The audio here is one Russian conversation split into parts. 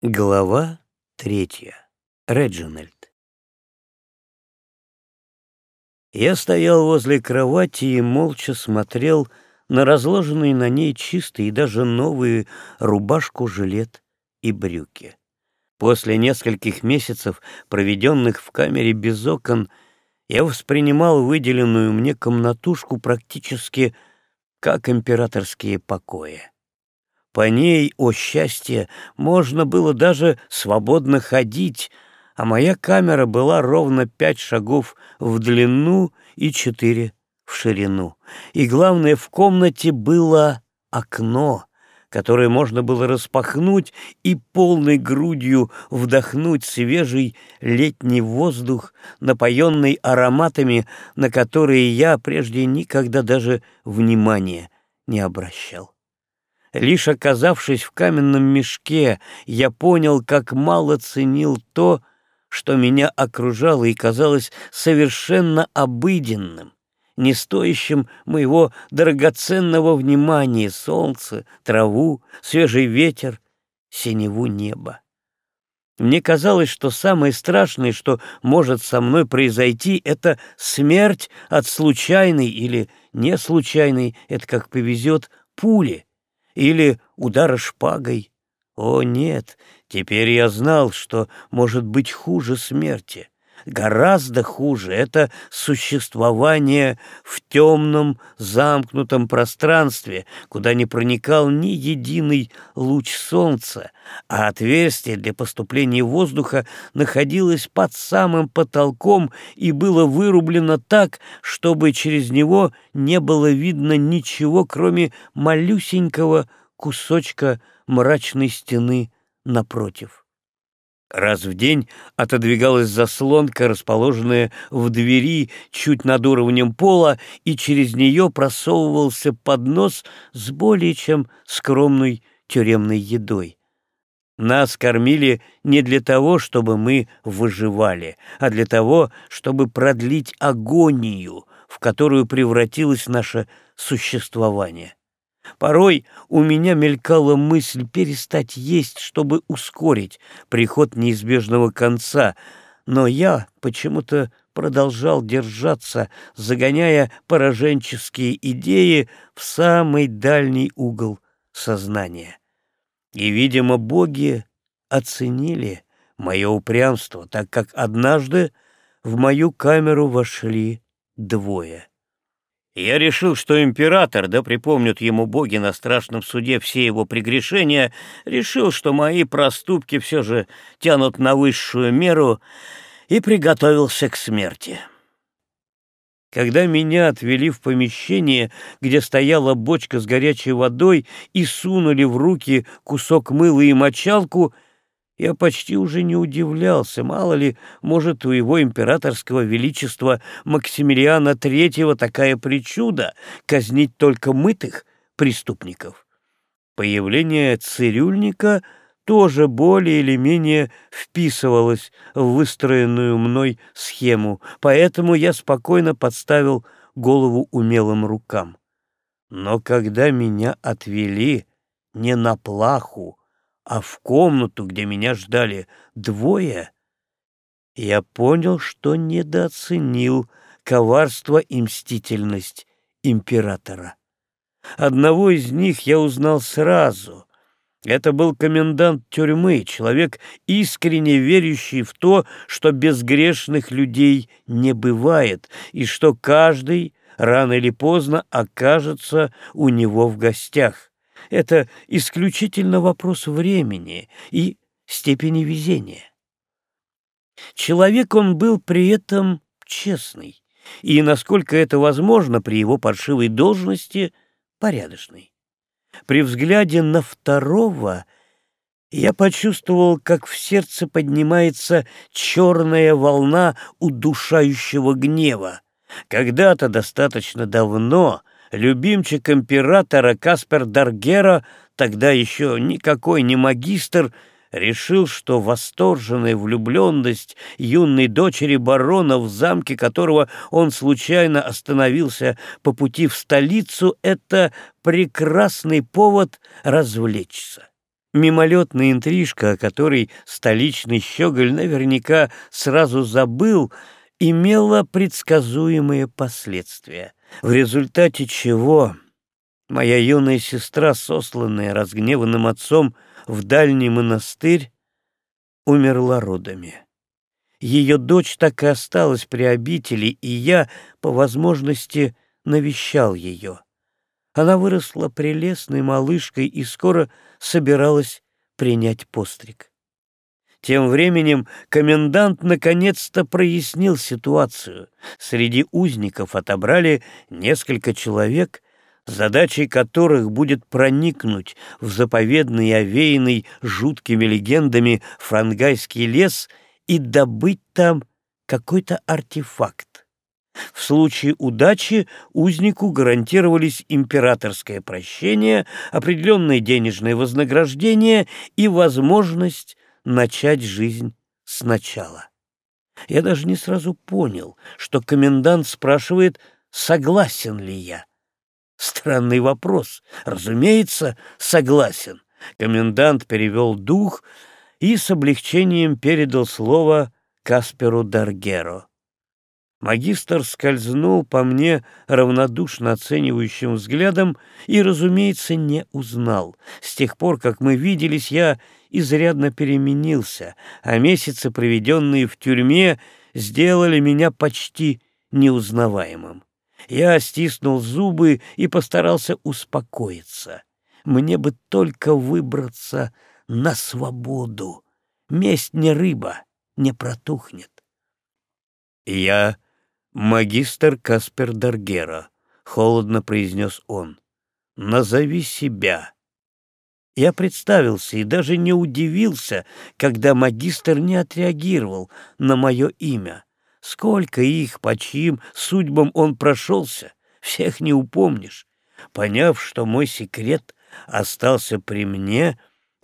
Глава третья. Реджинальд. Я стоял возле кровати и молча смотрел на разложенные на ней чистые и даже новые рубашку, жилет и брюки. После нескольких месяцев, проведенных в камере без окон, я воспринимал выделенную мне комнатушку практически как императорские покои. По ней, о счастье, можно было даже свободно ходить, а моя камера была ровно пять шагов в длину и четыре в ширину. И главное, в комнате было окно, которое можно было распахнуть и полной грудью вдохнуть свежий летний воздух, напоенный ароматами, на которые я прежде никогда даже внимания не обращал. Лишь оказавшись в каменном мешке, я понял, как мало ценил то, что меня окружало и казалось совершенно обыденным, не стоящим моего драгоценного внимания солнце, траву, свежий ветер, синеву неба. Мне казалось, что самое страшное, что может со мной произойти, это смерть от случайной или не случайной, это как повезет, пули, или удара шпагой. О, нет, теперь я знал, что может быть хуже смерти. Гораздо хуже — это существование в темном, замкнутом пространстве, куда не проникал ни единый луч солнца, а отверстие для поступления воздуха находилось под самым потолком и было вырублено так, чтобы через него не было видно ничего, кроме малюсенького кусочка мрачной стены напротив. Раз в день отодвигалась заслонка, расположенная в двери чуть над уровнем пола, и через нее просовывался поднос с более чем скромной тюремной едой. Нас кормили не для того, чтобы мы выживали, а для того, чтобы продлить агонию, в которую превратилось наше существование. Порой у меня мелькала мысль перестать есть, чтобы ускорить приход неизбежного конца, но я почему-то продолжал держаться, загоняя пораженческие идеи в самый дальний угол сознания. И, видимо, боги оценили мое упрямство, так как однажды в мою камеру вошли двое. Я решил, что император, да припомнят ему боги на страшном суде все его прегрешения, решил, что мои проступки все же тянут на высшую меру, и приготовился к смерти. Когда меня отвели в помещение, где стояла бочка с горячей водой, и сунули в руки кусок мыла и мочалку — я почти уже не удивлялся, мало ли, может, у его императорского величества Максимилиана Третьего такая причуда — казнить только мытых преступников. Появление цирюльника тоже более или менее вписывалось в выстроенную мной схему, поэтому я спокойно подставил голову умелым рукам. Но когда меня отвели не на плаху, а в комнату, где меня ждали двое, я понял, что недооценил коварство и мстительность императора. Одного из них я узнал сразу. Это был комендант тюрьмы, человек, искренне верящий в то, что безгрешных людей не бывает, и что каждый рано или поздно окажется у него в гостях. Это исключительно вопрос времени и степени везения. Человек он был при этом честный и, насколько это возможно при его паршивой должности, порядочный. При взгляде на второго я почувствовал, как в сердце поднимается черная волна удушающего гнева. Когда-то достаточно давно любимчик императора Каспер Даргера, тогда еще никакой не магистр, решил, что восторженная влюбленность юной дочери барона, в замке которого он случайно остановился по пути в столицу, это прекрасный повод развлечься. Мимолетная интрижка, о которой столичный щеголь наверняка сразу забыл, имела предсказуемые последствия, в результате чего моя юная сестра, сосланная разгневанным отцом в дальний монастырь, умерла родами. Ее дочь так и осталась при обители, и я, по возможности, навещал ее. Она выросла прелестной малышкой и скоро собиралась принять постриг. Тем временем комендант наконец-то прояснил ситуацию. Среди узников отобрали несколько человек, задачей которых будет проникнуть в заповедный овеянный жуткими легендами франгайский лес и добыть там какой-то артефакт. В случае удачи узнику гарантировались императорское прощение, определенное денежное вознаграждение и возможность начать жизнь сначала. Я даже не сразу понял, что комендант спрашивает, согласен ли я. Странный вопрос. Разумеется, согласен. Комендант перевел дух и с облегчением передал слово Касперу Даргеро. Магистр скользнул по мне равнодушно оценивающим взглядом и, разумеется, не узнал. С тех пор, как мы виделись, я изрядно переменился, а месяцы, проведенные в тюрьме, сделали меня почти неузнаваемым. Я стиснул зубы и постарался успокоиться. Мне бы только выбраться на свободу. Месть не рыба, не протухнет. Я магистр Каспер Даргера, холодно произнес он. Назови себя. Я представился и даже не удивился, когда магистр не отреагировал на мое имя. Сколько их, по чьим судьбам он прошелся, всех не упомнишь. Поняв, что мой секрет остался при мне,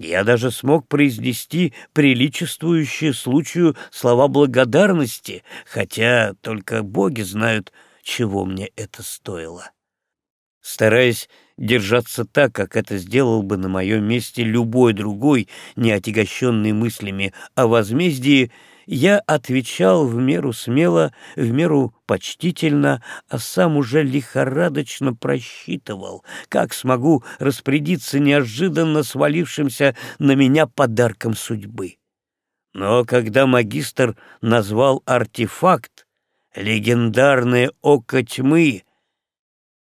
я даже смог произнести приличествующие случаю слова благодарности, хотя только боги знают, чего мне это стоило. Стараясь держаться так, как это сделал бы на моем месте любой другой, не отягощенный мыслями о возмездии, я отвечал в меру смело, в меру почтительно, а сам уже лихорадочно просчитывал, как смогу распорядиться неожиданно свалившимся на меня подарком судьбы. Но когда магистр назвал артефакт «Легендарное око тьмы»,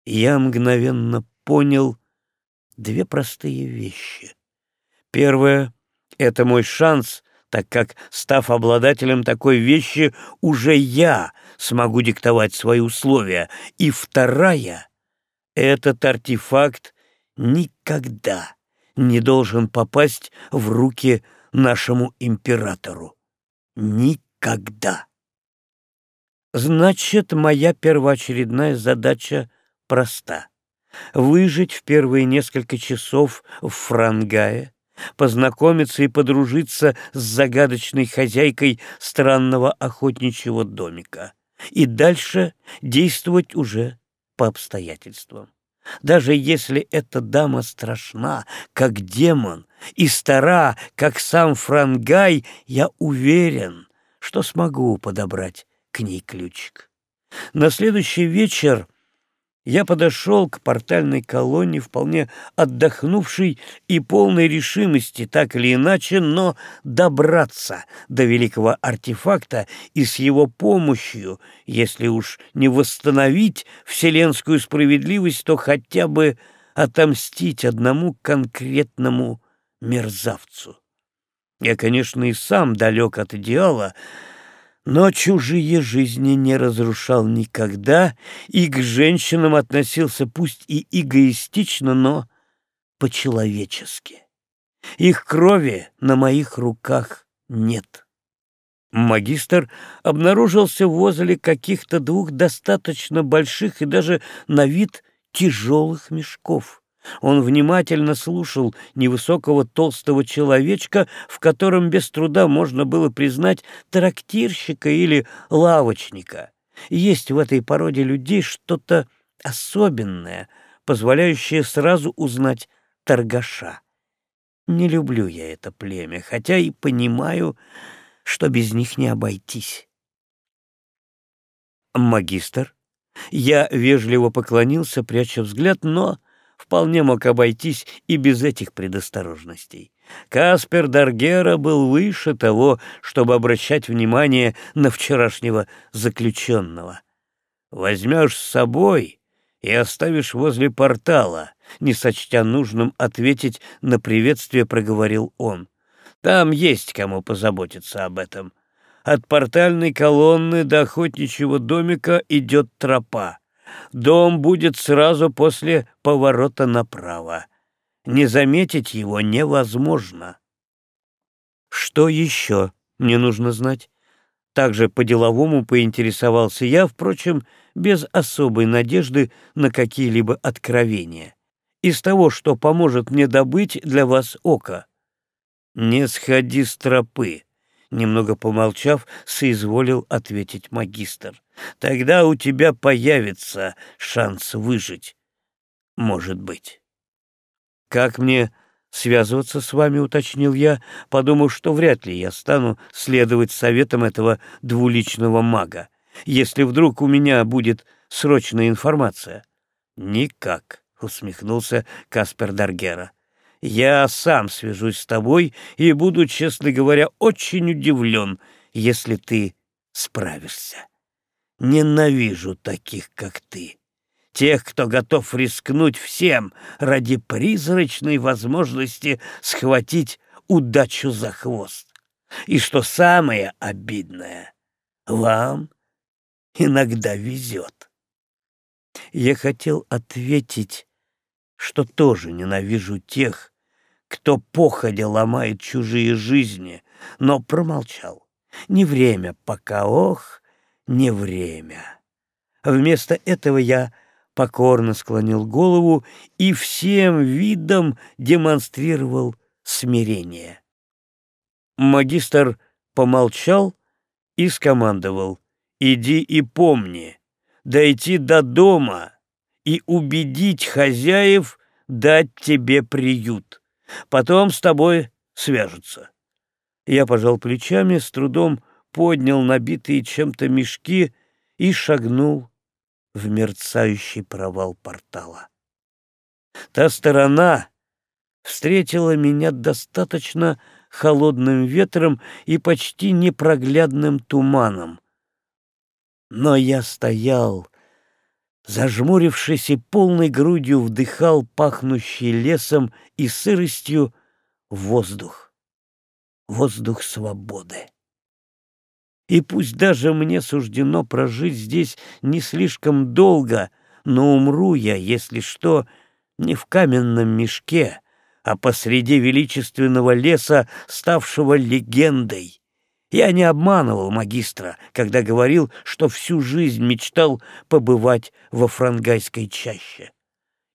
я мгновенно понял две простые вещи. Первое — это мой шанс так как, став обладателем такой вещи, уже я смогу диктовать свои условия. И вторая — этот артефакт никогда не должен попасть в руки нашему императору. Никогда. Значит, моя первоочередная задача проста — выжить в первые несколько часов в Франгае, познакомиться и подружиться с загадочной хозяйкой странного охотничьего домика и дальше действовать уже по обстоятельствам. Даже если эта дама страшна, как демон, и стара, как сам Франгай, я уверен, что смогу подобрать к ней ключик. На следующий вечер я подошел к портальной колонне, вполне отдохнувшей и полной решимости, так или иначе, но добраться до великого артефакта и с его помощью, если уж не восстановить вселенскую справедливость, то хотя бы отомстить одному конкретному мерзавцу. Я, конечно, и сам далек от идеала, но чужие жизни не разрушал никогда и к женщинам относился пусть и эгоистично, но по-человечески. Их крови на моих руках нет. Магистр обнаружился возле каких-то двух достаточно больших и даже на вид тяжелых мешков. Он внимательно слушал невысокого толстого человечка, в котором без труда можно было признать трактирщика или лавочника. Есть в этой породе людей что-то особенное, позволяющее сразу узнать торгаша. Не люблю я это племя, хотя и понимаю, что без них не обойтись. Магистр. Я вежливо поклонился, пряча взгляд, но вполне мог обойтись и без этих предосторожностей. Каспер Даргера был выше того, чтобы обращать внимание на вчерашнего заключенного. «Возьмешь с собой и оставишь возле портала», не сочтя нужным ответить на приветствие, проговорил он. «Там есть кому позаботиться об этом. От портальной колонны до охотничьего домика идет тропа. Дом будет сразу после поворота направо. Не заметить его невозможно. Что еще мне нужно знать? Также по-деловому поинтересовался я, впрочем, без особой надежды на какие-либо откровения. Из того, что поможет мне добыть для вас око. «Не сходи с тропы», — немного помолчав, соизволил ответить магистр. «Тогда у тебя появится шанс выжить. Может быть». «Как мне связываться с вами?» — уточнил я, подумав, что вряд ли я стану следовать советам этого двуличного мага, если вдруг у меня будет срочная информация. «Никак», — усмехнулся Каспер Даргера. «Я сам свяжусь с тобой и буду, честно говоря, очень удивлен, если ты справишься. Ненавижу таких, как ты» тех, кто готов рискнуть всем ради призрачной возможности схватить удачу за хвост. И что самое обидное, вам иногда везет. Я хотел ответить, что тоже ненавижу тех, кто походя ломает чужие жизни, но промолчал. Не время пока, ох, не время. Вместо этого я покорно склонил голову и всем видом демонстрировал смирение. Магистр помолчал и скомандовал «Иди и помни, дойти до дома и убедить хозяев дать тебе приют. Потом с тобой свяжутся». Я пожал плечами, с трудом поднял набитые чем-то мешки и шагнул в мерцающий провал портала. Та сторона встретила меня достаточно холодным ветром и почти непроглядным туманом. Но я стоял, зажмурившись и полной грудью вдыхал пахнущий лесом и сыростью воздух, воздух свободы. И пусть даже мне суждено прожить здесь не слишком долго, но умру я, если что, не в каменном мешке, а посреди величественного леса, ставшего легендой. Я не обманывал магистра, когда говорил, что всю жизнь мечтал побывать во франгайской чаще.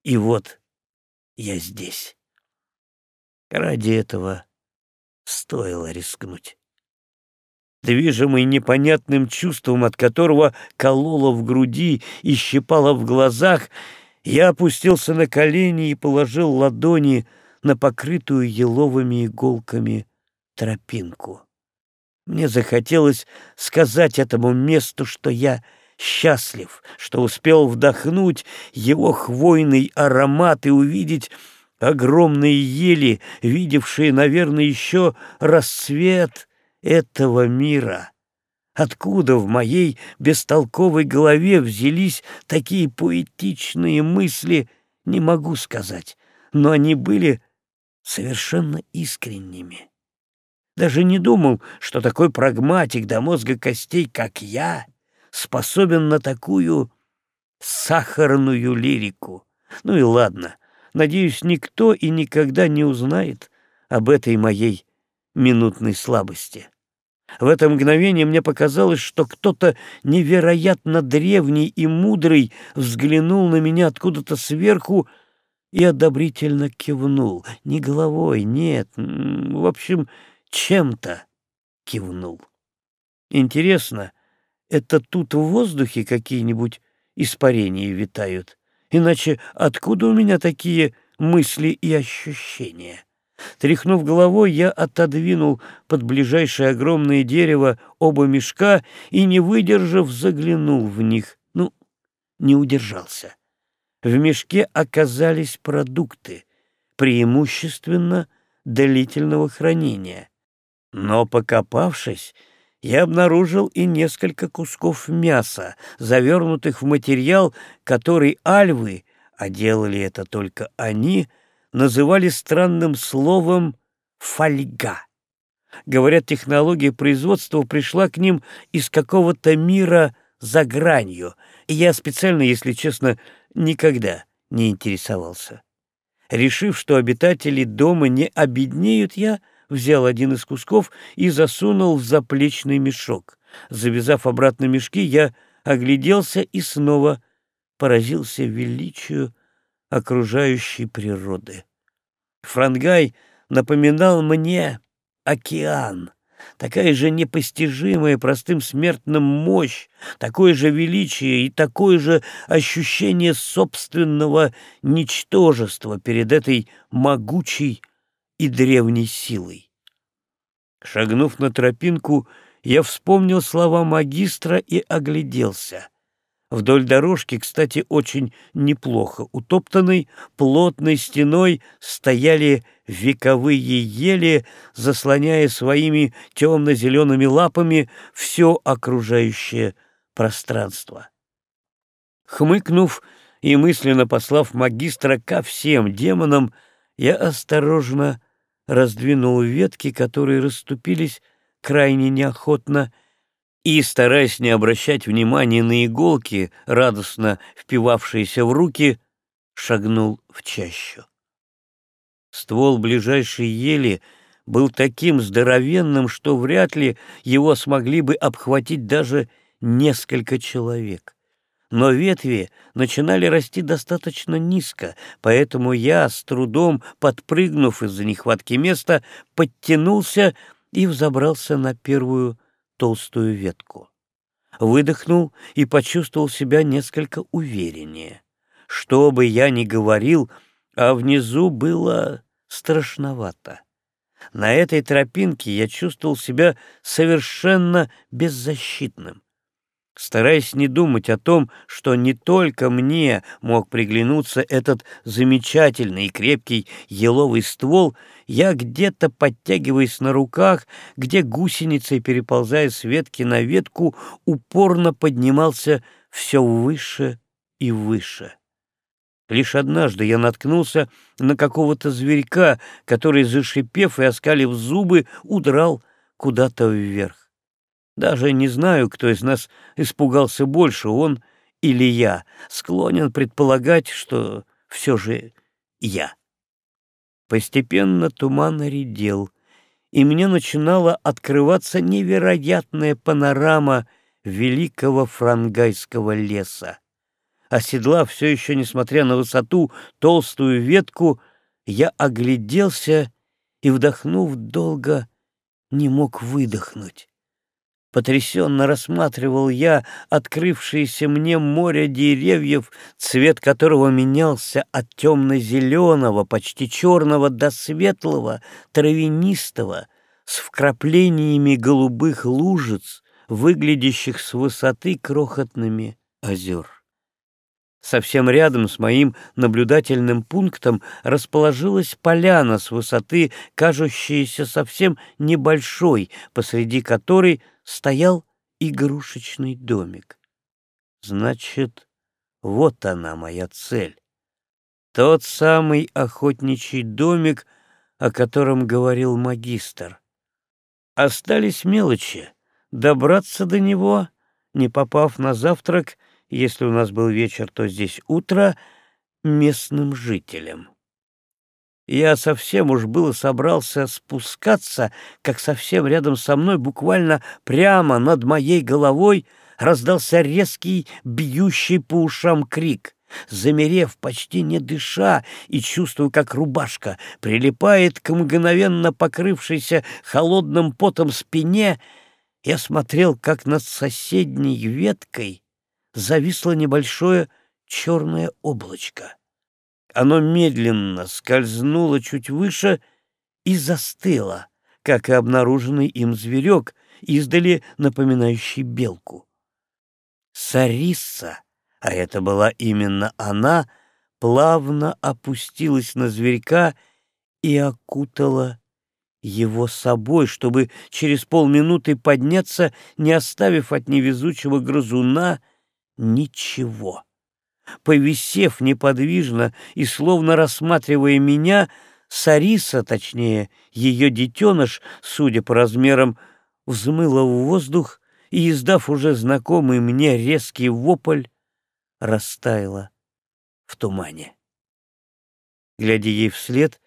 И вот я здесь. Ради этого стоило рискнуть движимый непонятным чувством, от которого кололо в груди и щипало в глазах, я опустился на колени и положил ладони на покрытую еловыми иголками тропинку. Мне захотелось сказать этому месту, что я счастлив, что успел вдохнуть его хвойный аромат и увидеть огромные ели, видевшие, наверное, еще рассвет этого мира. Откуда в моей бестолковой голове взялись такие поэтичные мысли, не могу сказать, но они были совершенно искренними. Даже не думал, что такой прагматик до мозга костей, как я, способен на такую сахарную лирику. Ну и ладно, надеюсь, никто и никогда не узнает об этой моей минутной слабости. В это мгновение мне показалось, что кто-то невероятно древний и мудрый взглянул на меня откуда-то сверху и одобрительно кивнул. Не головой, нет, в общем, чем-то кивнул. Интересно, это тут в воздухе какие-нибудь испарения витают? Иначе откуда у меня такие мысли и ощущения? Тряхнув головой, я отодвинул под ближайшее огромное дерево оба мешка и, не выдержав, заглянул в них. Ну, не удержался. В мешке оказались продукты, преимущественно длительного хранения. Но, покопавшись, я обнаружил и несколько кусков мяса, завернутых в материал, который альвы, а делали это только они, называли странным словом «фольга». Говорят, технология производства пришла к ним из какого-то мира за гранью, и я специально, если честно, никогда не интересовался. Решив, что обитатели дома не обеднеют, я взял один из кусков и засунул в заплечный мешок. Завязав обратно мешки, я огляделся и снова поразился величию окружающей природы. Франгай напоминал мне океан, такая же непостижимая простым смертным мощь, такое же величие и такое же ощущение собственного ничтожества перед этой могучей и древней силой. Шагнув на тропинку, я вспомнил слова магистра и огляделся. Вдоль дорожки, кстати, очень неплохо утоптанной, плотной стеной стояли вековые ели, заслоняя своими темно-зелеными лапами все окружающее пространство. Хмыкнув и мысленно послав магистра ко всем демонам, я осторожно раздвинул ветки, которые расступились крайне неохотно, и, стараясь не обращать внимания на иголки, радостно впивавшиеся в руки, шагнул в чащу. Ствол ближайшей ели был таким здоровенным, что вряд ли его смогли бы обхватить даже несколько человек но ветви начинали расти достаточно низко, поэтому я, с трудом подпрыгнув из-за нехватки места, подтянулся и взобрался на первую толстую ветку. Выдохнул и почувствовал себя несколько увереннее. Что бы я ни говорил, а внизу было страшновато. На этой тропинке я чувствовал себя совершенно беззащитным. Стараясь не думать о том, что не только мне мог приглянуться этот замечательный и крепкий еловый ствол, я где-то, подтягиваясь на руках, где гусеницей, переползая с ветки на ветку, упорно поднимался все выше и выше. Лишь однажды я наткнулся на какого-то зверька, который, зашипев и оскалив зубы, удрал куда-то вверх. Даже не знаю, кто из нас испугался больше, он или я. Склонен предполагать, что все же я. Постепенно туман редел, и мне начинала открываться невероятная панорама великого франгайского леса. Оседлав все еще, несмотря на высоту, толстую ветку, я огляделся и, вдохнув долго, не мог выдохнуть. Потрясенно рассматривал я открывшееся мне море деревьев, цвет которого менялся от темно-зеленого, почти черного до светлого, травянистого, с вкраплениями голубых лужиц, выглядящих с высоты крохотными озер. Совсем рядом с моим наблюдательным пунктом расположилась поляна с высоты, кажущаяся совсем небольшой, посреди которой стоял игрушечный домик. Значит, вот она моя цель. Тот самый охотничий домик, о котором говорил магистр. Остались мелочи. Добраться до него, не попав на завтрак — если у нас был вечер, то здесь утро, местным жителям. Я совсем уж было собрался спускаться, как совсем рядом со мной, буквально прямо над моей головой, раздался резкий, бьющий по ушам крик. Замерев, почти не дыша, и чувствую, как рубашка прилипает к мгновенно покрывшейся холодным потом спине, я смотрел, как над соседней веткой зависло небольшое черное облачко. Оно медленно скользнуло чуть выше и застыла, как и обнаруженный им зверек, издали напоминающий белку. Сарисса, а это была именно она, плавно опустилась на зверька и окутала его собой, чтобы через полминуты подняться, не оставив от невезучего грызуна ничего. Повисев неподвижно и словно рассматривая меня, Сариса, точнее, ее детеныш, судя по размерам, взмыла в воздух и, издав уже знакомый мне резкий вопль, растаяла в тумане. Глядя ей вслед,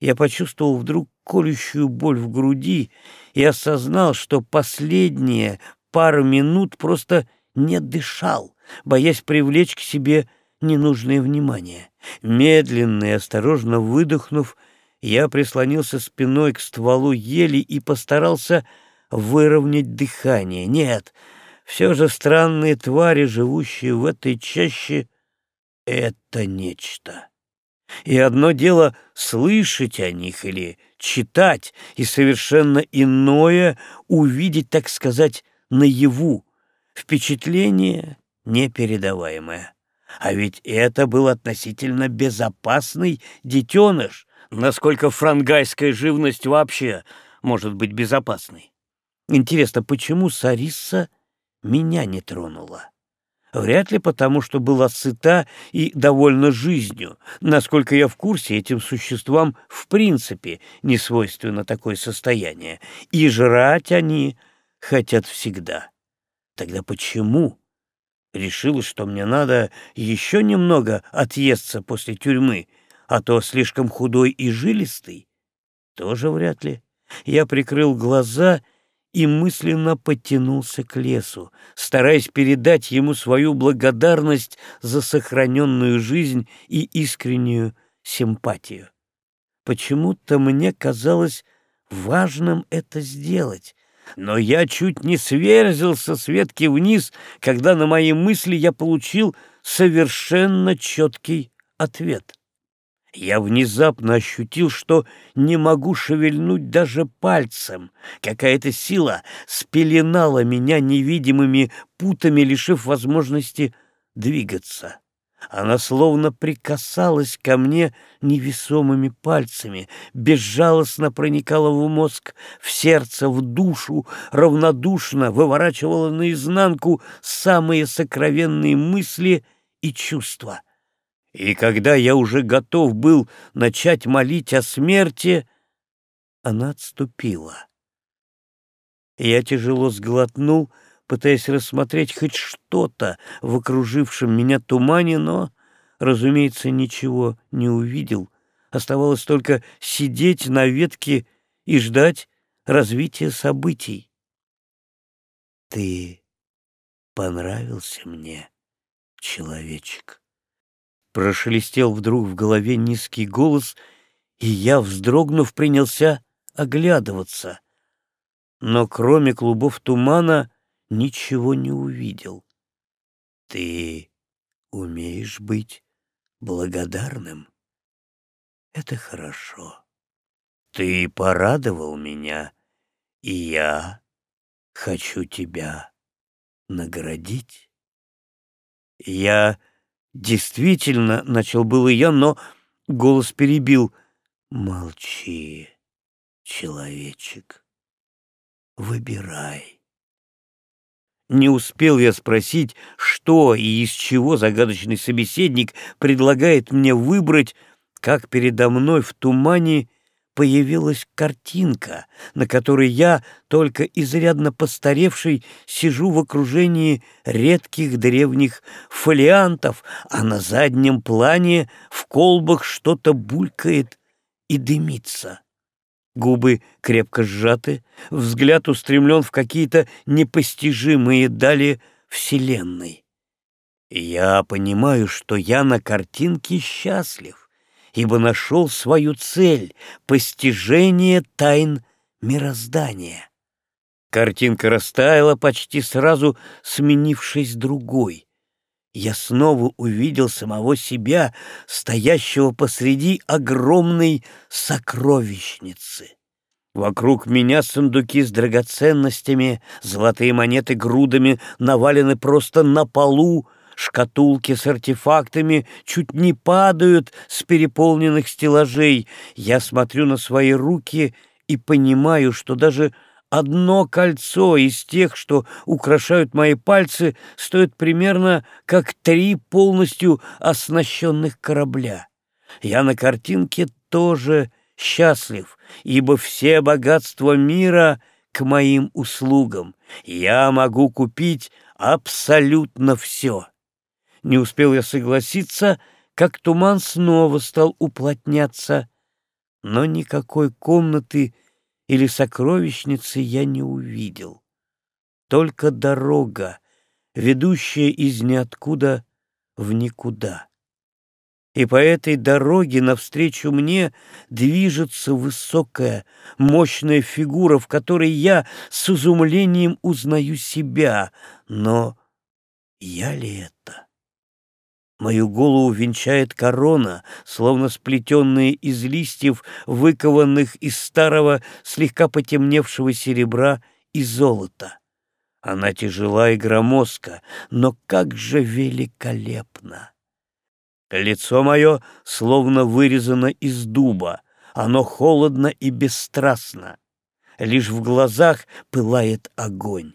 я почувствовал вдруг колющую боль в груди и осознал, что последние пару минут просто не дышал, боясь привлечь к себе ненужное внимание. Медленно и осторожно выдохнув, я прислонился спиной к стволу ели и постарался выровнять дыхание. Нет, все же странные твари, живущие в этой чаще, — это нечто. И одно дело слышать о них или читать, и совершенно иное — увидеть, так сказать, наяву. Впечатление непередаваемое. А ведь это был относительно безопасный детеныш, насколько франгайская живность вообще может быть безопасной. Интересно, почему Сарисса меня не тронула? Вряд ли потому, что была сыта и довольна жизнью. Насколько я в курсе, этим существам в принципе не свойственно такое состояние. И жрать они хотят всегда. Тогда почему? Решила, что мне надо еще немного отъесться после тюрьмы, а то слишком худой и жилистый? Тоже вряд ли. Я прикрыл глаза и мысленно подтянулся к лесу, стараясь передать ему свою благодарность за сохраненную жизнь и искреннюю симпатию. Почему-то мне казалось важным это сделать, но я чуть не сверзился с ветки вниз, когда на мои мысли я получил совершенно четкий ответ. Я внезапно ощутил, что не могу шевельнуть даже пальцем. Какая-то сила спеленала меня невидимыми путами, лишив возможности двигаться. Она словно прикасалась ко мне невесомыми пальцами, безжалостно проникала в мозг, в сердце, в душу, равнодушно выворачивала наизнанку самые сокровенные мысли и чувства — и когда я уже готов был начать молить о смерти, она отступила. Я тяжело сглотнул, пытаясь рассмотреть хоть что-то в окружившем меня тумане, но, разумеется, ничего не увидел. Оставалось только сидеть на ветке и ждать развития событий. Ты понравился мне, человечек. Прошелестел вдруг в голове низкий голос, и я, вздрогнув, принялся оглядываться. Но кроме клубов тумана ничего не увидел. Ты умеешь быть благодарным. Это хорошо. Ты порадовал меня, и я хочу тебя наградить. Я Действительно, начал было я, но голос перебил. Молчи, человечек. Выбирай. Не успел я спросить, что и из чего загадочный собеседник предлагает мне выбрать, как передо мной в тумане появилась картинка, на которой я, только изрядно постаревший, сижу в окружении редких древних фолиантов, а на заднем плане в колбах что-то булькает и дымится. Губы крепко сжаты, взгляд устремлен в какие-то непостижимые дали Вселенной. Я понимаю, что я на картинке счастлив ибо нашел свою цель — постижение тайн мироздания. Картинка растаяла, почти сразу сменившись другой. Я снова увидел самого себя, стоящего посреди огромной сокровищницы. Вокруг меня сундуки с драгоценностями, золотые монеты грудами навалены просто на полу, шкатулки с артефактами чуть не падают с переполненных стеллажей. Я смотрю на свои руки и понимаю, что даже одно кольцо из тех, что украшают мои пальцы, стоит примерно как три полностью оснащенных корабля. Я на картинке тоже счастлив, ибо все богатства мира к моим услугам. Я могу купить абсолютно все. Не успел я согласиться, как туман снова стал уплотняться, но никакой комнаты или сокровищницы я не увидел. Только дорога, ведущая из ниоткуда в никуда и по этой дороге навстречу мне движется высокая, мощная фигура, в которой я с изумлением узнаю себя. Но я ли это? Мою голову венчает корона, словно сплетенная из листьев, выкованных из старого, слегка потемневшего серебра и золота. Она тяжела и громоздка, но как же великолепна! Лицо мое словно вырезано из дуба, оно холодно и бесстрастно. Лишь в глазах пылает огонь.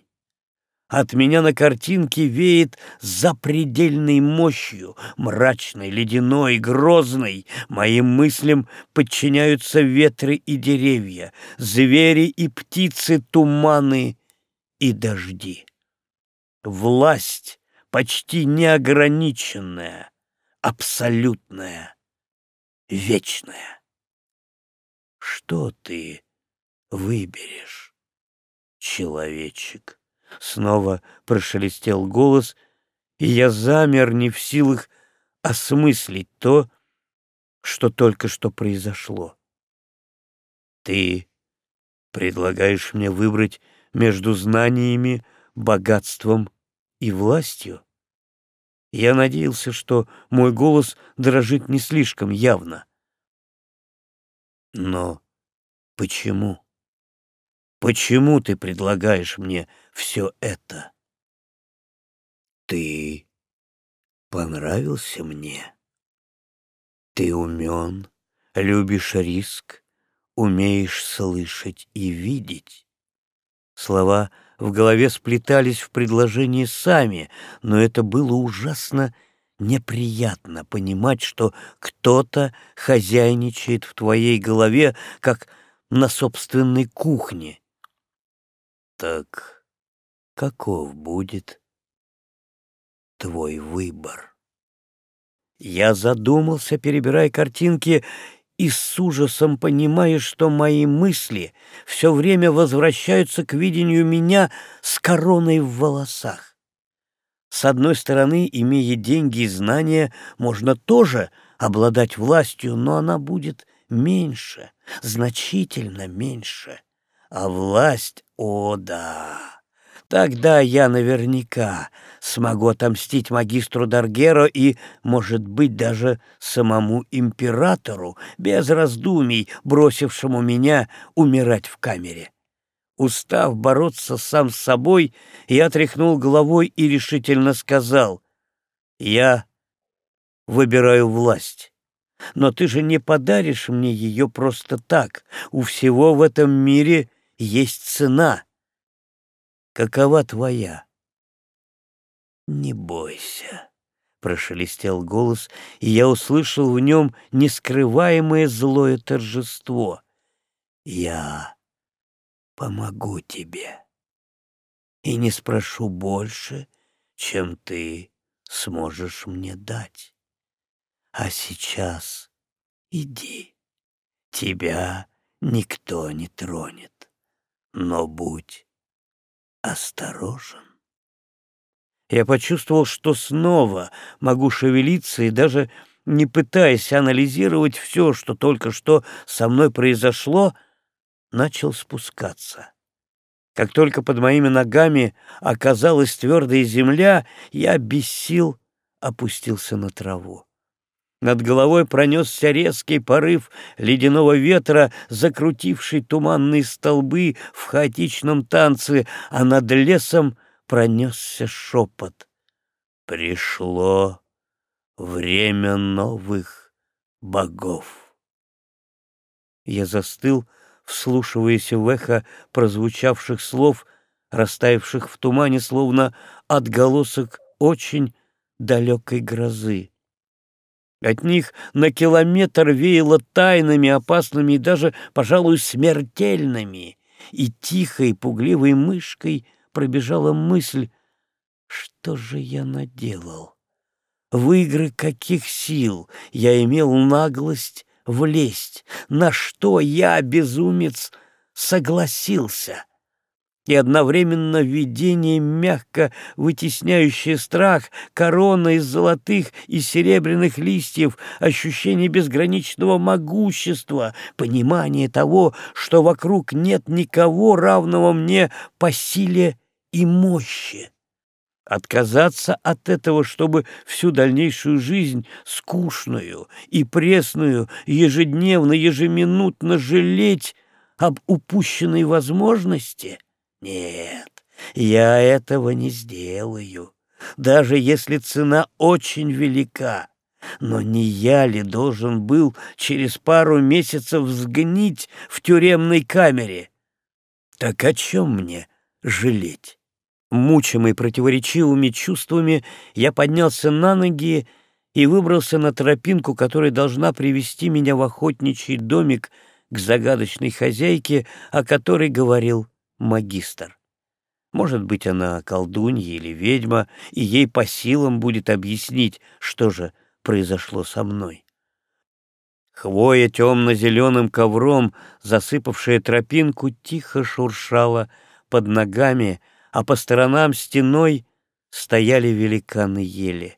От меня на картинке веет запредельной мощью, мрачной, ледяной, грозной. Моим мыслям подчиняются ветры и деревья, звери и птицы, туманы и дожди. Власть почти неограниченная, абсолютное, вечное. Что ты выберешь, человечек? Снова прошелестел голос, и я замер не в силах осмыслить то, что только что произошло. Ты предлагаешь мне выбрать между знаниями, богатством и властью? Я надеялся, что мой голос дрожит не слишком явно. Но почему? Почему ты предлагаешь мне все это? Ты понравился мне. Ты умен, любишь риск, умеешь слышать и видеть. Слова — в голове сплетались в предложении сами, но это было ужасно неприятно понимать, что кто-то хозяйничает в твоей голове, как на собственной кухне. Так каков будет твой выбор? Я задумался, перебирая картинки, и с ужасом понимая, что мои мысли все время возвращаются к видению меня с короной в волосах. С одной стороны, имея деньги и знания, можно тоже обладать властью, но она будет меньше, значительно меньше. А власть, о да! Тогда я наверняка смогу отомстить магистру Даргеро и, может быть, даже самому императору, без раздумий, бросившему меня умирать в камере. Устав бороться сам с собой, я тряхнул головой и решительно сказал, «Я выбираю власть». Но ты же не подаришь мне ее просто так. У всего в этом мире есть цена какова твоя? Не бойся, прошелестел голос, и я услышал в нем нескрываемое злое торжество. Я помогу тебе и не спрошу больше, чем ты сможешь мне дать. А сейчас иди, тебя никто не тронет, но будь осторожен. Я почувствовал, что снова могу шевелиться и даже не пытаясь анализировать все, что только что со мной произошло, начал спускаться. Как только под моими ногами оказалась твердая земля, я без сил опустился на траву. Над головой пронесся резкий порыв ледяного ветра, закрутивший туманные столбы в хаотичном танце, а над лесом пронесся шепот. Пришло время новых богов. Я застыл, вслушиваясь в эхо прозвучавших слов, растаявших в тумане, словно отголосок очень далекой грозы. От них на километр веяло тайными, опасными и даже, пожалуй, смертельными. И тихой, пугливой мышкой пробежала мысль, что же я наделал? В игры каких сил я имел наглость влезть? На что я, безумец, согласился? И одновременно видение, мягко вытесняющее страх, корона из золотых и серебряных листьев, ощущение безграничного могущества, понимание того, что вокруг нет никого равного мне по силе и мощи. Отказаться от этого, чтобы всю дальнейшую жизнь, скучную и пресную, ежедневно, ежеминутно жалеть об упущенной возможности — нет, я этого не сделаю, даже если цена очень велика. Но не я ли должен был через пару месяцев сгнить в тюремной камере? Так о чем мне жалеть? Мучимый противоречивыми чувствами, я поднялся на ноги и выбрался на тропинку, которая должна привести меня в охотничий домик к загадочной хозяйке, о которой говорил магистр. Может быть, она колдунья или ведьма, и ей по силам будет объяснить, что же произошло со мной. Хвоя темно-зеленым ковром, засыпавшая тропинку, тихо шуршала под ногами, а по сторонам стеной стояли великаны ели.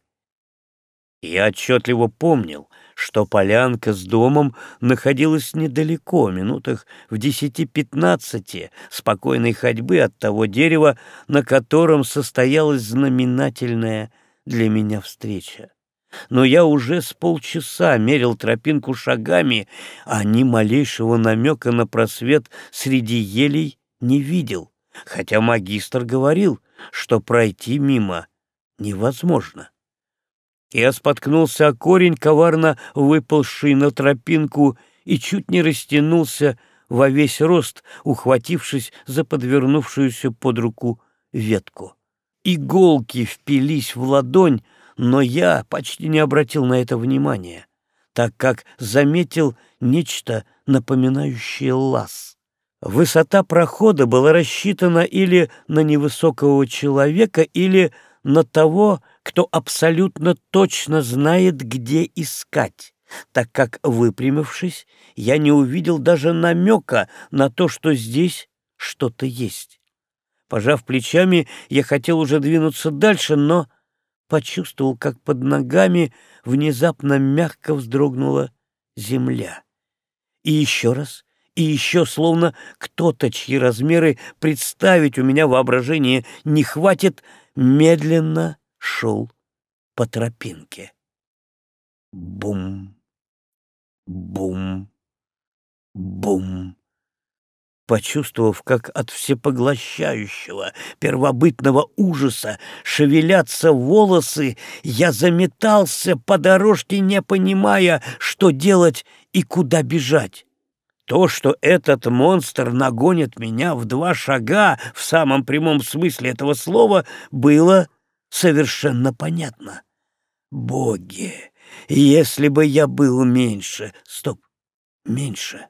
Я отчетливо помнил, что полянка с домом находилась недалеко, минутах в десяти-пятнадцати спокойной ходьбы от того дерева, на котором состоялась знаменательная для меня встреча. Но я уже с полчаса мерил тропинку шагами, а ни малейшего намека на просвет среди елей не видел, хотя магистр говорил, что пройти мимо невозможно. Я споткнулся о корень, коварно выползший на тропинку, и чуть не растянулся во весь рост, ухватившись за подвернувшуюся под руку ветку. Иголки впились в ладонь, но я почти не обратил на это внимания, так как заметил нечто напоминающее лаз. Высота прохода была рассчитана или на невысокого человека, или на того, кто абсолютно точно знает, где искать, так как, выпрямившись, я не увидел даже намека на то, что здесь что-то есть. Пожав плечами, я хотел уже двинуться дальше, но почувствовал, как под ногами внезапно мягко вздрогнула земля. И еще раз, и еще словно кто-то, чьи размеры представить у меня воображение не хватит, медленно шел по тропинке. Бум, бум, бум. Почувствовав, как от всепоглощающего первобытного ужаса шевелятся волосы, я заметался по дорожке, не понимая, что делать и куда бежать. То, что этот монстр нагонит меня в два шага, в самом прямом смысле этого слова, было совершенно понятно. Боги, если бы я был меньше... Стоп, меньше.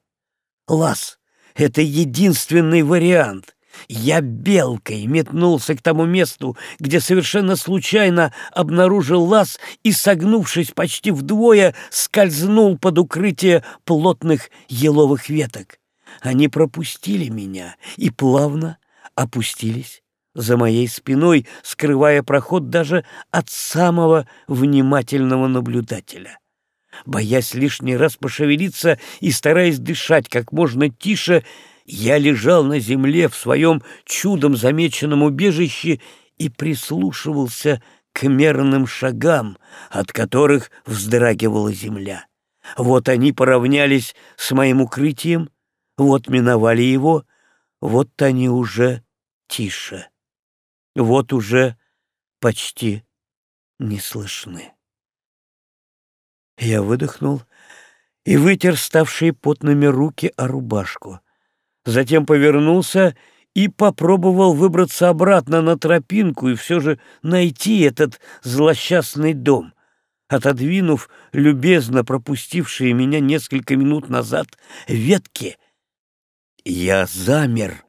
Лаз — это единственный вариант. Я белкой метнулся к тому месту, где совершенно случайно обнаружил лаз и, согнувшись почти вдвое, скользнул под укрытие плотных еловых веток. Они пропустили меня и плавно опустились за моей спиной, скрывая проход даже от самого внимательного наблюдателя. Боясь лишний раз пошевелиться и стараясь дышать как можно тише, я лежал на земле в своем чудом замеченном убежище и прислушивался к мерным шагам, от которых вздрагивала земля. Вот они поравнялись с моим укрытием, вот миновали его, вот они уже тише, вот уже почти не слышны. Я выдохнул и вытер ставшие потными руки о рубашку. Затем повернулся и попробовал выбраться обратно на тропинку и все же найти этот злосчастный дом. Отодвинув любезно пропустившие меня несколько минут назад ветки, я замер,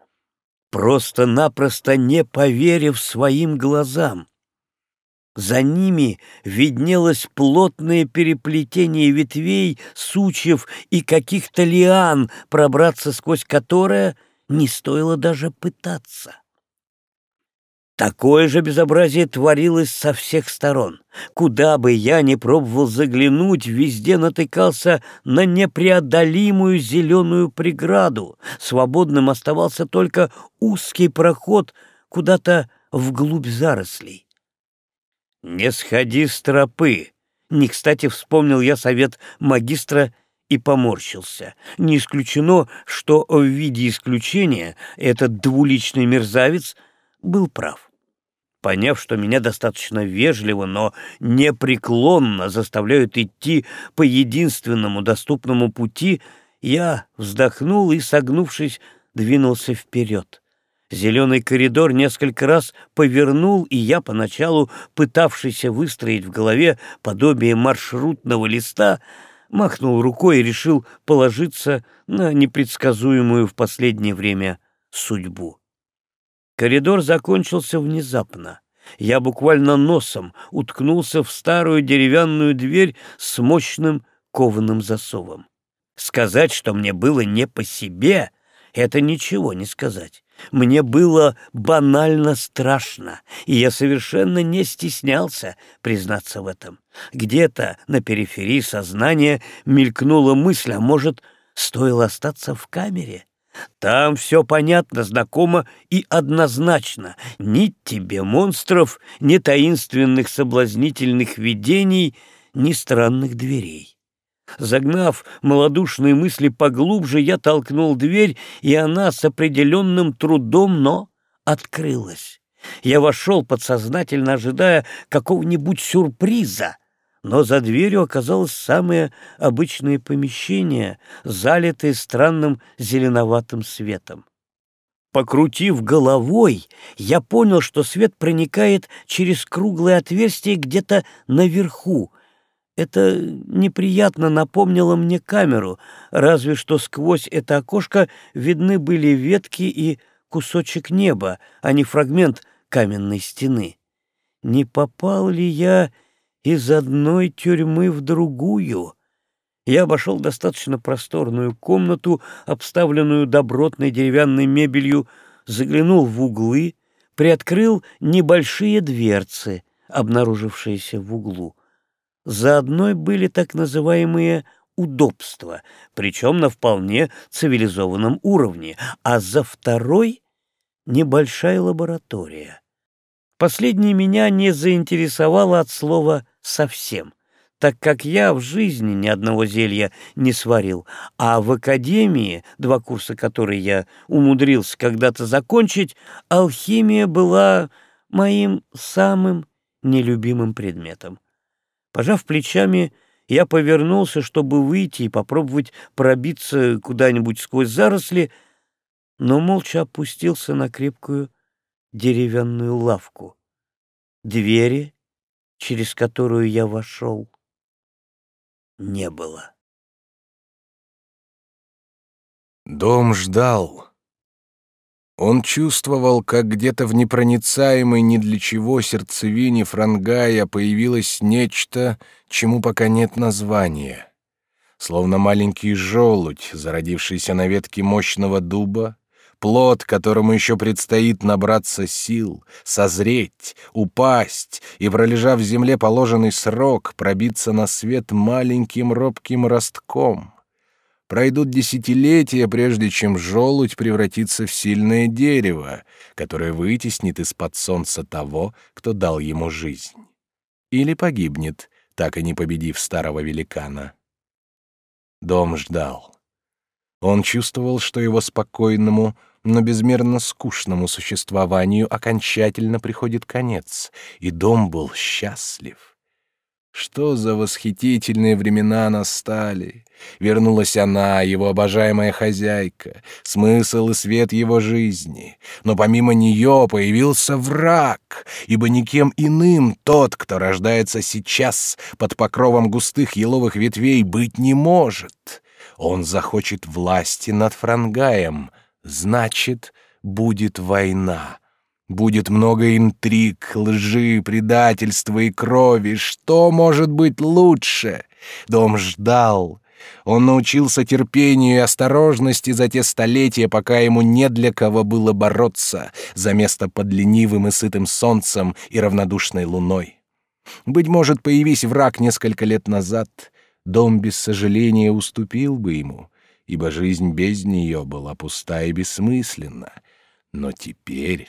просто-напросто не поверив своим глазам. За ними виднелось плотное переплетение ветвей, сучьев и каких-то лиан, пробраться сквозь которое не стоило даже пытаться. Такое же безобразие творилось со всех сторон. Куда бы я ни пробовал заглянуть, везде натыкался на непреодолимую зеленую преграду. Свободным оставался только узкий проход куда-то вглубь зарослей. «Не сходи с тропы!» Не кстати вспомнил я совет магистра и поморщился. Не исключено, что в виде исключения этот двуличный мерзавец был прав. Поняв, что меня достаточно вежливо, но непреклонно заставляют идти по единственному доступному пути, я вздохнул и, согнувшись, двинулся вперед. Зеленый коридор несколько раз повернул, и я, поначалу пытавшийся выстроить в голове подобие маршрутного листа, махнул рукой и решил положиться на непредсказуемую в последнее время судьбу. Коридор закончился внезапно. Я буквально носом уткнулся в старую деревянную дверь с мощным кованым засовом. Сказать, что мне было не по себе, это ничего не сказать. Мне было банально страшно, и я совершенно не стеснялся признаться в этом. Где-то на периферии сознания мелькнула мысль, а может, стоило остаться в камере? Там все понятно, знакомо и однозначно. Ни тебе монстров, ни таинственных соблазнительных видений, ни странных дверей. Загнав малодушные мысли поглубже, я толкнул дверь, и она с определенным трудом, но открылась. Я вошел, подсознательно ожидая какого-нибудь сюрприза, но за дверью оказалось самое обычное помещение, залитое странным зеленоватым светом. Покрутив головой, я понял, что свет проникает через круглое отверстие где-то наверху, это неприятно напомнило мне камеру, разве что сквозь это окошко видны были ветки и кусочек неба, а не фрагмент каменной стены. Не попал ли я из одной тюрьмы в другую? Я обошел достаточно просторную комнату, обставленную добротной деревянной мебелью, заглянул в углы, приоткрыл небольшие дверцы, обнаружившиеся в углу. За одной были так называемые удобства, причем на вполне цивилизованном уровне, а за второй — небольшая лаборатория. Последнее меня не заинтересовало от слова «совсем», так как я в жизни ни одного зелья не сварил, а в академии, два курса которые я умудрился когда-то закончить, алхимия была моим самым нелюбимым предметом. Пожав плечами, я повернулся, чтобы выйти и попробовать пробиться куда-нибудь сквозь заросли, но молча опустился на крепкую деревянную лавку. Двери, через которую я вошел, не было. Дом ждал. Он чувствовал, как где-то в непроницаемой ни для чего сердцевине Франгая появилось нечто, чему пока нет названия. Словно маленький желудь, зародившийся на ветке мощного дуба, плод, которому еще предстоит набраться сил, созреть, упасть и, пролежав в земле положенный срок, пробиться на свет маленьким робким ростком — Пройдут десятилетия, прежде чем желудь превратится в сильное дерево, которое вытеснит из-под солнца того, кто дал ему жизнь. или погибнет, так и не победив старого великана. Дом ждал. Он чувствовал, что его спокойному, но безмерно скучному существованию окончательно приходит конец, и дом был счастлив. Что за восхитительные времена настали! Вернулась она, его обожаемая хозяйка, смысл и свет его жизни. Но помимо нее появился враг, ибо никем иным тот, кто рождается сейчас под покровом густых еловых ветвей, быть не может. Он захочет власти над Франгаем, значит, будет война. Будет много интриг, лжи, предательства и крови. Что может быть лучше? Дом ждал. Он научился терпению и осторожности за те столетия, пока ему не для кого было бороться за место под ленивым и сытым солнцем и равнодушной луной. Быть может, появись враг несколько лет назад, дом без сожаления уступил бы ему, ибо жизнь без нее была пуста и бессмысленна. Но теперь...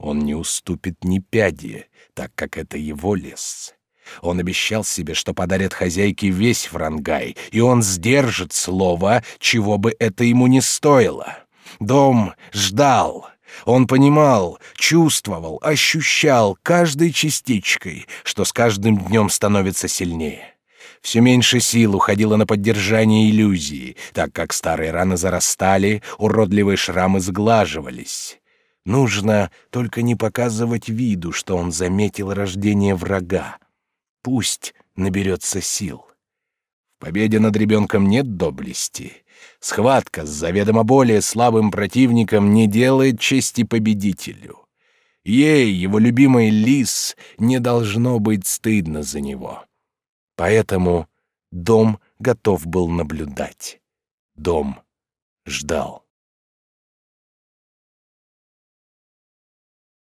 Он не уступит ни пяди, так как это его лес. Он обещал себе, что подарит хозяйке весь франгай, и он сдержит слово, чего бы это ему не стоило. Дом ждал. Он понимал, чувствовал, ощущал каждой частичкой, что с каждым днем становится сильнее. Все меньше сил уходило на поддержание иллюзии, так как старые раны зарастали, уродливые шрамы сглаживались. Нужно только не показывать виду, что он заметил рождение врага. Пусть наберется сил. В победе над ребенком нет доблести. Схватка с заведомо более слабым противником не делает чести победителю. Ей, его любимый лис, не должно быть стыдно за него. Поэтому дом готов был наблюдать. Дом ждал.